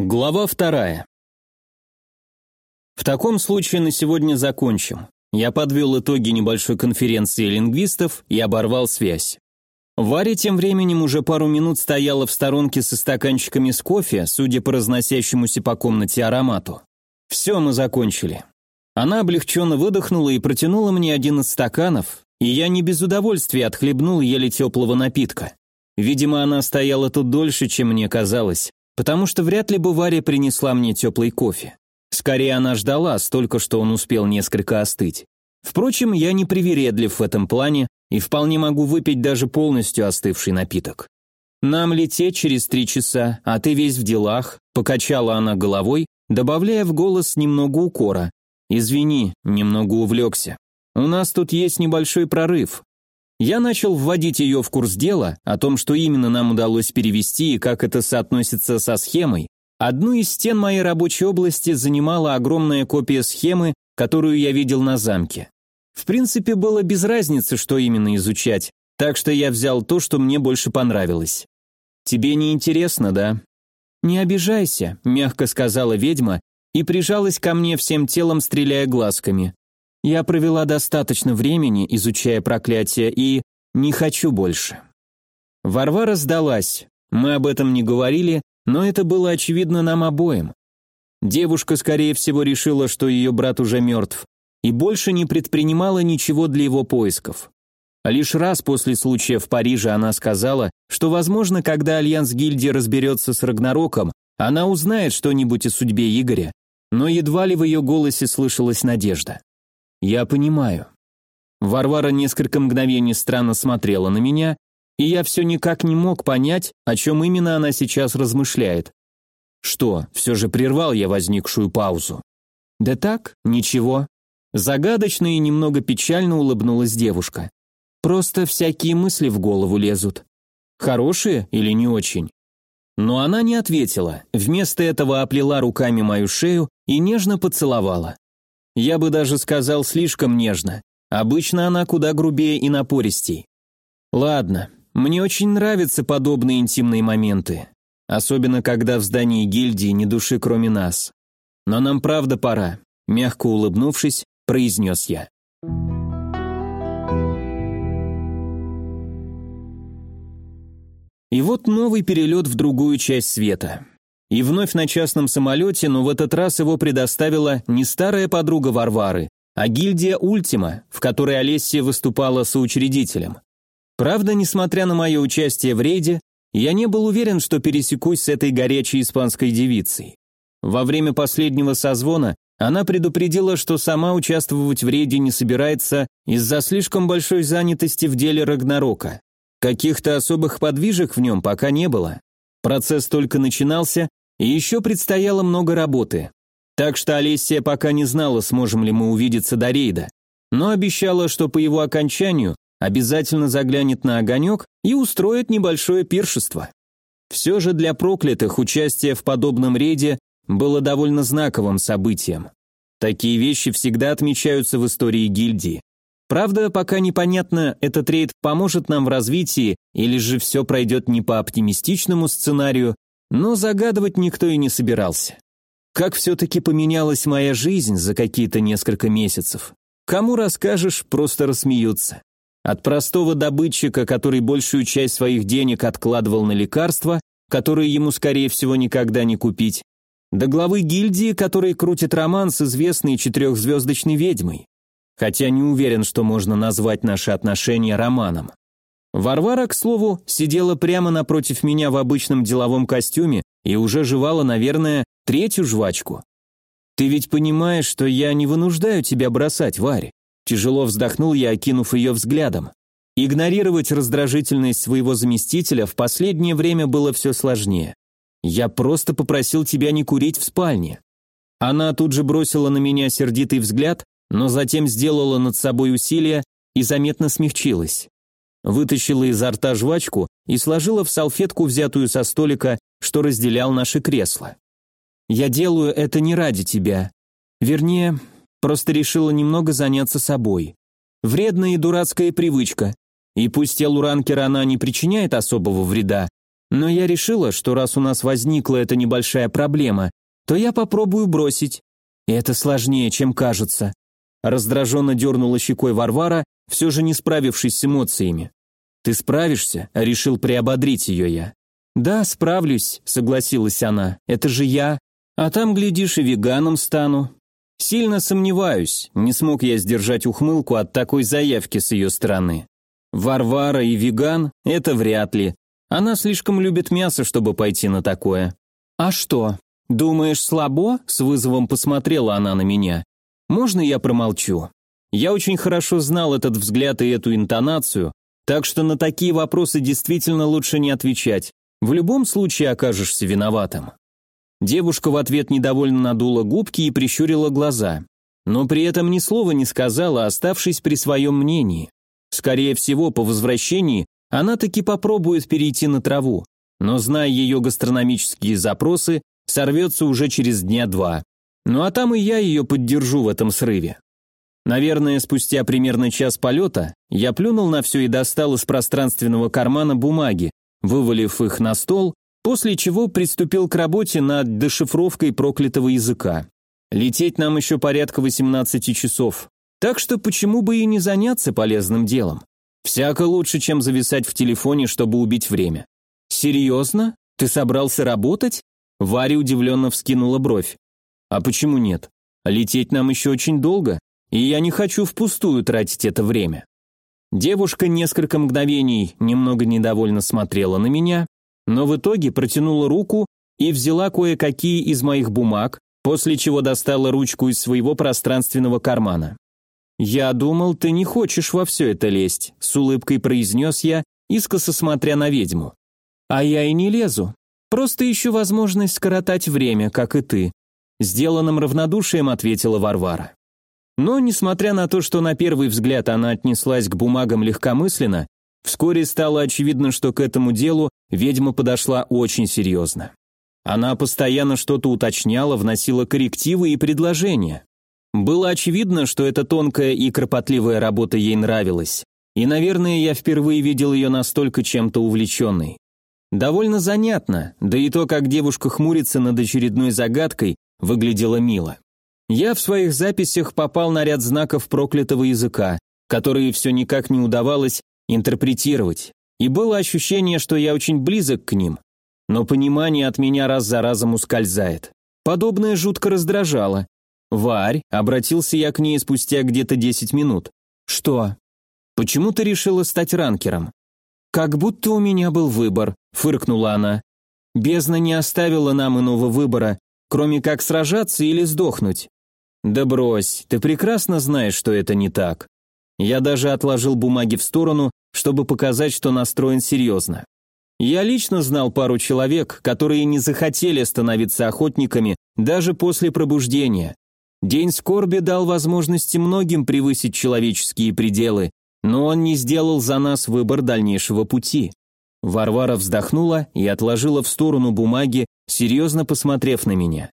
Глава вторая. В таком случае на сегодня закончим. Я подвел итоги небольшой конференции лингвистов и оборвал связь. Варя тем временем уже пару минут стояла в сторонке со стаканчиками с кофе, судя по разносящемуся по комнате аромату. Все, мы закончили. Она облегченно выдохнула и протянула мне один из стаканов, и я не без удовольствия отхлебнул еле теплого напитка. Видимо, она стояла тут дольше, чем мне казалось, потому что вряд ли бы Варя принесла мне теплый кофе. Скорее, она ждала, столько, что он успел несколько остыть. Впрочем, я не привередлив в этом плане и вполне могу выпить даже полностью остывший напиток. «Нам лететь через три часа, а ты весь в делах», — покачала она головой, добавляя в голос немного укора. «Извини, немного увлекся. У нас тут есть небольшой прорыв. Я начал вводить ее в курс дела, о том, что именно нам удалось перевести и как это соотносится со схемой. Одну из стен моей рабочей области занимала огромная копия схемы, которую я видел на замке. В принципе, было без разницы, что именно изучать, так что я взял то, что мне больше понравилось. «Тебе не интересно, да?» «Не обижайся», — мягко сказала ведьма и прижалась ко мне всем телом, стреляя глазками. Я провела достаточно времени, изучая проклятие, и не хочу больше. Варвара сдалась. Мы об этом не говорили, но это было очевидно нам обоим. Девушка, скорее всего, решила, что ее брат уже мертв, и больше не предпринимала ничего для его поисков. Лишь раз после случая в Париже она сказала, что, возможно, когда Альянс Гильдии разберется с Рагнароком, она узнает что-нибудь о судьбе Игоря, но едва ли в ее голосе слышалась надежда. «Я понимаю». Варвара несколько мгновений странно смотрела на меня, и я все никак не мог понять, о чем именно она сейчас размышляет. Что, все же прервал я возникшую паузу? Да так, ничего. Загадочно и немного печально улыбнулась девушка. Просто всякие мысли в голову лезут. Хорошие или не очень? Но она не ответила, вместо этого оплела руками мою шею и нежно поцеловала. Я бы даже сказал слишком нежно. Обычно она куда грубее и напористей. Ладно, мне очень нравятся подобные интимные моменты. Особенно, когда в здании гильдии ни души кроме нас. Но нам правда пора, мягко улыбнувшись, произнес я. И вот новый перелет в другую часть света. И вновь на частном самолете, но в этот раз его предоставила не старая подруга Варвары, а гильдия «Ультима», в которой Олессия выступала соучредителем. Правда, несмотря на мое участие в рейде, я не был уверен, что пересекусь с этой горячей испанской девицей. Во время последнего созвона она предупредила, что сама участвовать в рейде не собирается из-за слишком большой занятости в деле Рагнарока. Каких-то особых подвижек в нем пока не было. Процесс только начинался, и еще предстояло много работы. Так что Олеся пока не знала, сможем ли мы увидеться до рейда, но обещала, что по его окончанию обязательно заглянет на огонек и устроит небольшое пиршество. Все же для проклятых участие в подобном рейде было довольно знаковым событием. Такие вещи всегда отмечаются в истории гильдии. Правда, пока непонятно, этот рейд поможет нам в развитии или же все пройдет не по оптимистичному сценарию, но загадывать никто и не собирался. Как все-таки поменялась моя жизнь за какие-то несколько месяцев. Кому расскажешь, просто рассмеются. От простого добытчика, который большую часть своих денег откладывал на лекарства, которые ему, скорее всего, никогда не купить, до главы гильдии, который крутит роман с известной четырехзвездочной ведьмой. Хотя не уверен, что можно назвать наши отношения романом. Варвара, к слову, сидела прямо напротив меня в обычном деловом костюме и уже жевала, наверное, третью жвачку. «Ты ведь понимаешь, что я не вынуждаю тебя бросать, Варь?» Тяжело вздохнул я, окинув ее взглядом. Игнорировать раздражительность своего заместителя в последнее время было все сложнее. «Я просто попросил тебя не курить в спальне». Она тут же бросила на меня сердитый взгляд, но затем сделала над собой усилие и заметно смягчилась вытащила изо рта жвачку и сложила в салфетку, взятую со столика, что разделял наши кресла. «Я делаю это не ради тебя. Вернее, просто решила немного заняться собой. Вредная и дурацкая привычка. И пусть телу ранкера она не причиняет особого вреда, Но я решила, что раз у нас возникла эта небольшая проблема, то я попробую бросить. И это сложнее, чем кажется. Раздраженно дернула щекой Варвара, все же не справившись с эмоциями. «Ты справишься?» – решил приободрить ее я. «Да, справлюсь», – согласилась она. «Это же я. А там, глядишь, и веганом стану». Сильно сомневаюсь, не смог я сдержать ухмылку от такой заявки с ее стороны. Варвара и веган – это вряд ли. Она слишком любит мясо, чтобы пойти на такое. «А что, думаешь, слабо?» – с вызовом посмотрела она на меня. «Можно я промолчу?» Я очень хорошо знал этот взгляд и эту интонацию, так что на такие вопросы действительно лучше не отвечать. В любом случае окажешься виноватым. Девушка в ответ недовольно надула губки и прищурила глаза, но при этом ни слова не сказала, оставшись при своем мнении. Скорее всего, по возвращении она таки попробует перейти на траву, но, зная ее гастрономические запросы, сорвется уже через дня два. Ну а там и я ее поддержу в этом срыве. Наверное, спустя примерно час полета я плюнул на все и достал из пространственного кармана бумаги, вывалив их на стол, после чего приступил к работе над дешифровкой проклятого языка. Лететь нам еще порядка 18 часов, так что почему бы и не заняться полезным делом? Всяко лучше, чем зависать в телефоне, чтобы убить время. Серьезно? Ты собрался работать? Варя удивленно вскинула бровь. А почему нет? Лететь нам еще очень долго, и я не хочу впустую тратить это время. Девушка несколько мгновений немного недовольно смотрела на меня, но в итоге протянула руку и взяла кое-какие из моих бумаг, после чего достала ручку из своего пространственного кармана. «Я думал, ты не хочешь во все это лезть», — с улыбкой произнес я, искоса смотря на ведьму. «А я и не лезу. Просто ищу возможность скоротать время, как и ты», — сделанным равнодушием ответила Варвара. Но, несмотря на то, что на первый взгляд она отнеслась к бумагам легкомысленно, вскоре стало очевидно, что к этому делу ведьма подошла очень серьезно. Она постоянно что-то уточняла, вносила коррективы и предложения. Было очевидно, что эта тонкая и кропотливая работа ей нравилась. И, наверное, я впервые видел ее настолько чем-то увлеченной. Довольно занятно, да и то, как девушка хмурится над очередной загадкой, выглядело мило. Я в своих записях попал на ряд знаков проклятого языка, которые все никак не удавалось интерпретировать, и было ощущение, что я очень близок к ним, но понимание от меня раз за разом ускользает. Подобное жутко раздражало, «Варь», — обратился я к ней спустя где-то десять минут. «Что?» «Почему ты решила стать ранкером?» «Как будто у меня был выбор», — фыркнула она. «Бездна не оставила нам иного выбора, кроме как сражаться или сдохнуть». «Да брось, ты прекрасно знаешь, что это не так». Я даже отложил бумаги в сторону, чтобы показать, что настроен серьезно. Я лично знал пару человек, которые не захотели становиться охотниками даже после пробуждения, День скорби дал возможности многим превысить человеческие пределы, но он не сделал за нас выбор дальнейшего пути. Варвара вздохнула и отложила в сторону бумаги, серьезно посмотрев на меня.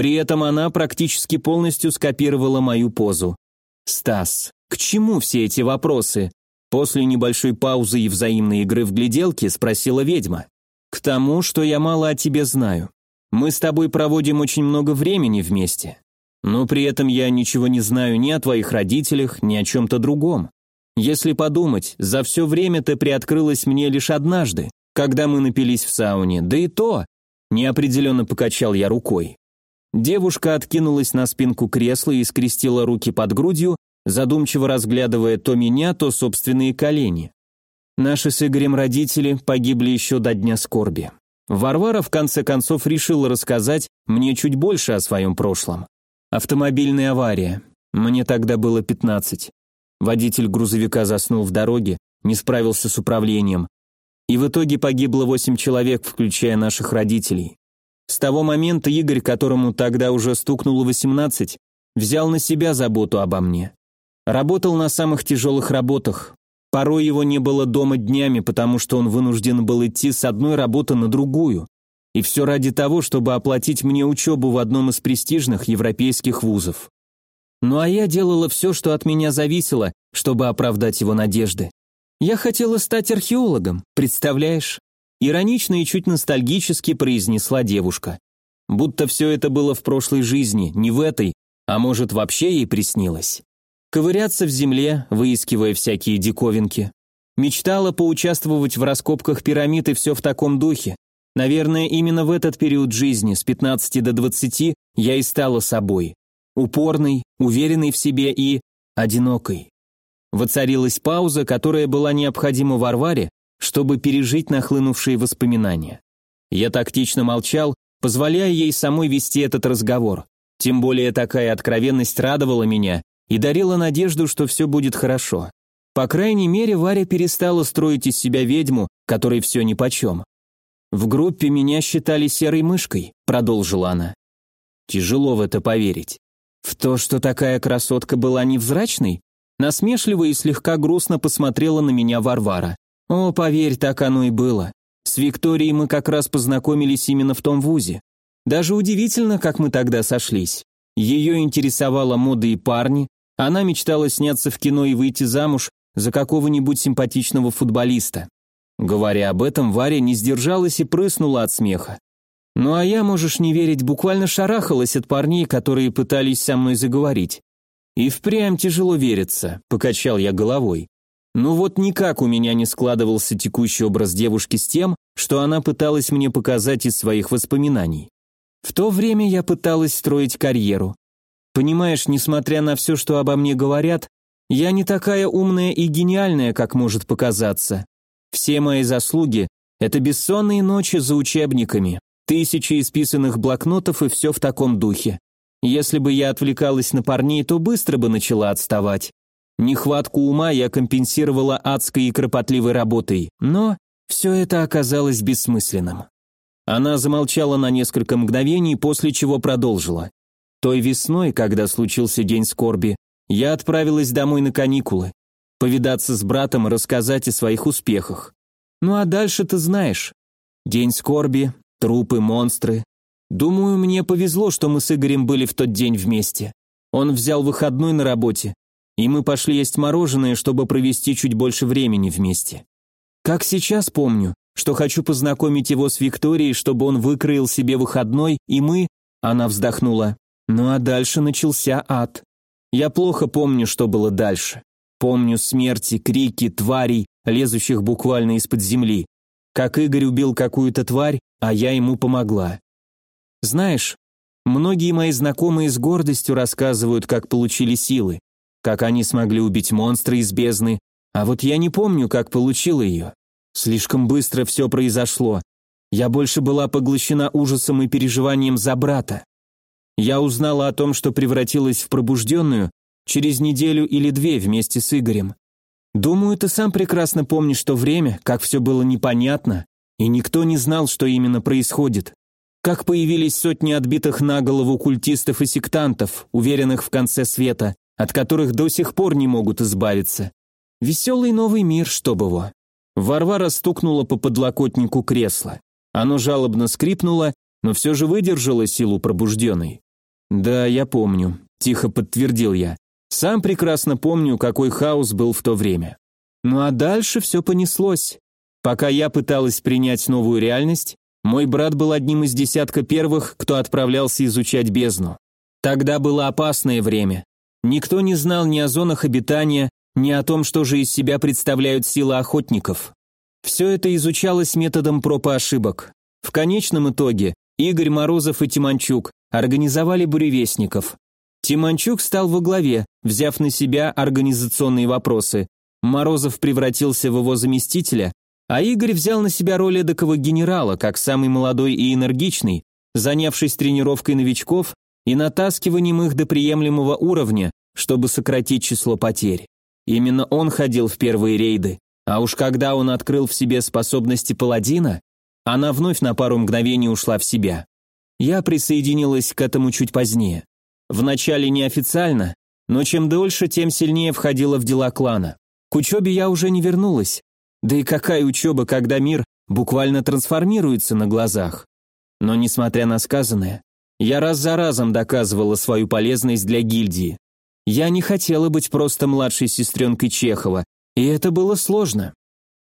При этом она практически полностью скопировала мою позу. «Стас, к чему все эти вопросы?» После небольшой паузы и взаимной игры в гляделки спросила ведьма. «К тому, что я мало о тебе знаю. Мы с тобой проводим очень много времени вместе. Но при этом я ничего не знаю ни о твоих родителях, ни о чем-то другом. Если подумать, за все время ты приоткрылась мне лишь однажды, когда мы напились в сауне, да и то...» Неопределенно покачал я рукой. Девушка откинулась на спинку кресла и скрестила руки под грудью, задумчиво разглядывая то меня, то собственные колени. Наши с Игорем родители погибли еще до дня скорби. Варвара в конце концов решила рассказать мне чуть больше о своем прошлом. Автомобильная авария. Мне тогда было 15. Водитель грузовика заснул в дороге, не справился с управлением. И в итоге погибло 8 человек, включая наших родителей. С того момента Игорь, которому тогда уже стукнуло 18, взял на себя заботу обо мне. Работал на самых тяжелых работах. Порой его не было дома днями, потому что он вынужден был идти с одной работы на другую. И все ради того, чтобы оплатить мне учебу в одном из престижных европейских вузов. Ну а я делала все, что от меня зависело, чтобы оправдать его надежды. Я хотела стать археологом, представляешь? Иронично и чуть ностальгически произнесла девушка. Будто все это было в прошлой жизни, не в этой, а может вообще ей приснилось. Ковыряться в земле, выискивая всякие диковинки. Мечтала поучаствовать в раскопках пирамид и все в таком духе. Наверное, именно в этот период жизни, с 15 до 20, я и стала собой. Упорной, уверенной в себе и одинокой. Воцарилась пауза, которая была необходима Варваре, чтобы пережить нахлынувшие воспоминания. Я тактично молчал, позволяя ей самой вести этот разговор. Тем более такая откровенность радовала меня и дарила надежду, что все будет хорошо. По крайней мере, Варя перестала строить из себя ведьму, которой все нипочем. «В группе меня считали серой мышкой», — продолжила она. Тяжело в это поверить. В то, что такая красотка была невзрачной, насмешливо и слегка грустно посмотрела на меня Варвара. О, поверь, так оно и было. С Викторией мы как раз познакомились именно в том вузе. Даже удивительно, как мы тогда сошлись. Ее интересовала мода и парни, она мечтала сняться в кино и выйти замуж за какого-нибудь симпатичного футболиста. Говоря об этом, Варя не сдержалась и прыснула от смеха. Ну а я, можешь не верить, буквально шарахалась от парней, которые пытались со мной заговорить. И впрямь тяжело верится, покачал я головой. Ну вот никак у меня не складывался текущий образ девушки с тем, что она пыталась мне показать из своих воспоминаний. В то время я пыталась строить карьеру. Понимаешь, несмотря на все, что обо мне говорят, я не такая умная и гениальная, как может показаться. Все мои заслуги – это бессонные ночи за учебниками, тысячи исписанных блокнотов и все в таком духе. Если бы я отвлекалась на парней, то быстро бы начала отставать. Нехватку ума я компенсировала адской и кропотливой работой, но все это оказалось бессмысленным. Она замолчала на несколько мгновений, после чего продолжила. Той весной, когда случился день скорби, я отправилась домой на каникулы, повидаться с братом и рассказать о своих успехах. Ну а дальше ты знаешь. День скорби, трупы, монстры. Думаю, мне повезло, что мы с Игорем были в тот день вместе. Он взял выходной на работе, и мы пошли есть мороженое, чтобы провести чуть больше времени вместе. Как сейчас помню, что хочу познакомить его с Викторией, чтобы он выкроил себе выходной, и мы... Она вздохнула. Ну а дальше начался ад. Я плохо помню, что было дальше. Помню смерти, крики, тварей, лезущих буквально из-под земли. Как Игорь убил какую-то тварь, а я ему помогла. Знаешь, многие мои знакомые с гордостью рассказывают, как получили силы как они смогли убить монстра из бездны, а вот я не помню, как получила ее. Слишком быстро все произошло. Я больше была поглощена ужасом и переживанием за брата. Я узнала о том, что превратилась в пробужденную через неделю или две вместе с Игорем. Думаю, ты сам прекрасно помнишь то время, как все было непонятно, и никто не знал, что именно происходит. Как появились сотни отбитых на голову культистов и сектантов, уверенных в конце света, от которых до сих пор не могут избавиться. Веселый новый мир, чтобы его. Варвара стукнула по подлокотнику кресла. Оно жалобно скрипнуло, но все же выдержало силу пробужденной. «Да, я помню», – тихо подтвердил я. «Сам прекрасно помню, какой хаос был в то время». Ну а дальше все понеслось. Пока я пыталась принять новую реальность, мой брат был одним из десятка первых, кто отправлялся изучать бездну. Тогда было опасное время. Никто не знал ни о зонах обитания, ни о том, что же из себя представляют силы охотников. Все это изучалось методом проб и ошибок. В конечном итоге Игорь Морозов и Тиманчук организовали буревестников. Тиманчук стал во главе, взяв на себя организационные вопросы. Морозов превратился в его заместителя, а Игорь взял на себя роль эдакого генерала, как самый молодой и энергичный, занявшись тренировкой новичков и натаскиванием их до приемлемого уровня, чтобы сократить число потерь. Именно он ходил в первые рейды, а уж когда он открыл в себе способности паладина, она вновь на пару мгновений ушла в себя. Я присоединилась к этому чуть позднее. Вначале неофициально, но чем дольше, тем сильнее входила в дела клана. К учебе я уже не вернулась. Да и какая учеба, когда мир буквально трансформируется на глазах. Но несмотря на сказанное, я раз за разом доказывала свою полезность для гильдии. Я не хотела быть просто младшей сестренкой Чехова, и это было сложно.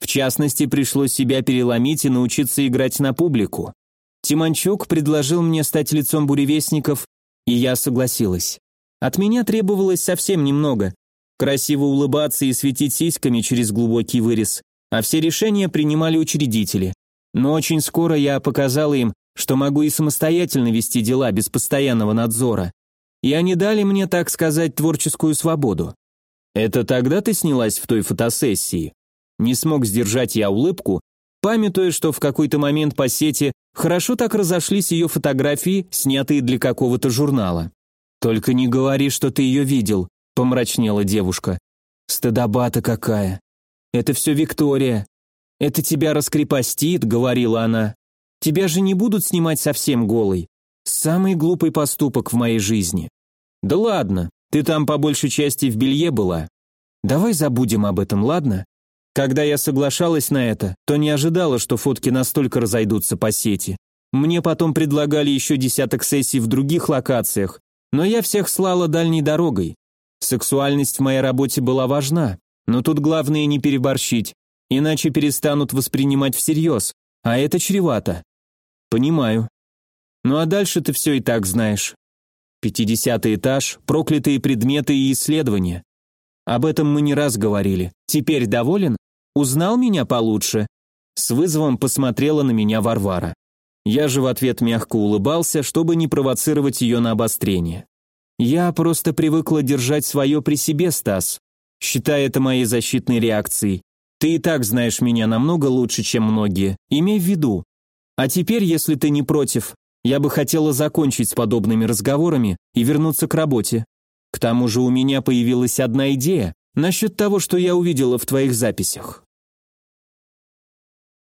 В частности, пришлось себя переломить и научиться играть на публику. Тиманчук предложил мне стать лицом буревестников, и я согласилась. От меня требовалось совсем немного. Красиво улыбаться и светить сиськами через глубокий вырез, а все решения принимали учредители. Но очень скоро я показала им, что могу и самостоятельно вести дела без постоянного надзора. И они дали мне, так сказать, творческую свободу. Это тогда ты снялась в той фотосессии? Не смог сдержать я улыбку, памятуя, что в какой-то момент по сети хорошо так разошлись ее фотографии, снятые для какого-то журнала. «Только не говори, что ты ее видел», — помрачнела девушка. «Стыдоба-то какая! Это все Виктория. Это тебя раскрепостит», — говорила она. «Тебя же не будут снимать совсем голой. Самый глупый поступок в моей жизни». «Да ладно, ты там по большей части в белье была. Давай забудем об этом, ладно? Когда я соглашалась на это, то не ожидала, что фотки настолько разойдутся по сети. Мне потом предлагали еще десяток сессий в других локациях, но я всех слала дальней дорогой. Сексуальность в моей работе была важна, но тут главное не переборщить, иначе перестанут воспринимать всерьез, а это чревато. Понимаю. Ну а дальше ты все и так знаешь. Пятидесятый этаж, проклятые предметы и исследования. Об этом мы не раз говорили. Теперь доволен? Узнал меня получше?» С вызовом посмотрела на меня Варвара. Я же в ответ мягко улыбался, чтобы не провоцировать ее на обострение. «Я просто привыкла держать свое при себе, Стас. Считай это моей защитной реакцией. Ты и так знаешь меня намного лучше, чем многие. Имей в виду. А теперь, если ты не против, я бы хотела закончить с подобными разговорами и вернуться к работе. К тому же у меня появилась одна идея насчет того, что я увидела в твоих записях.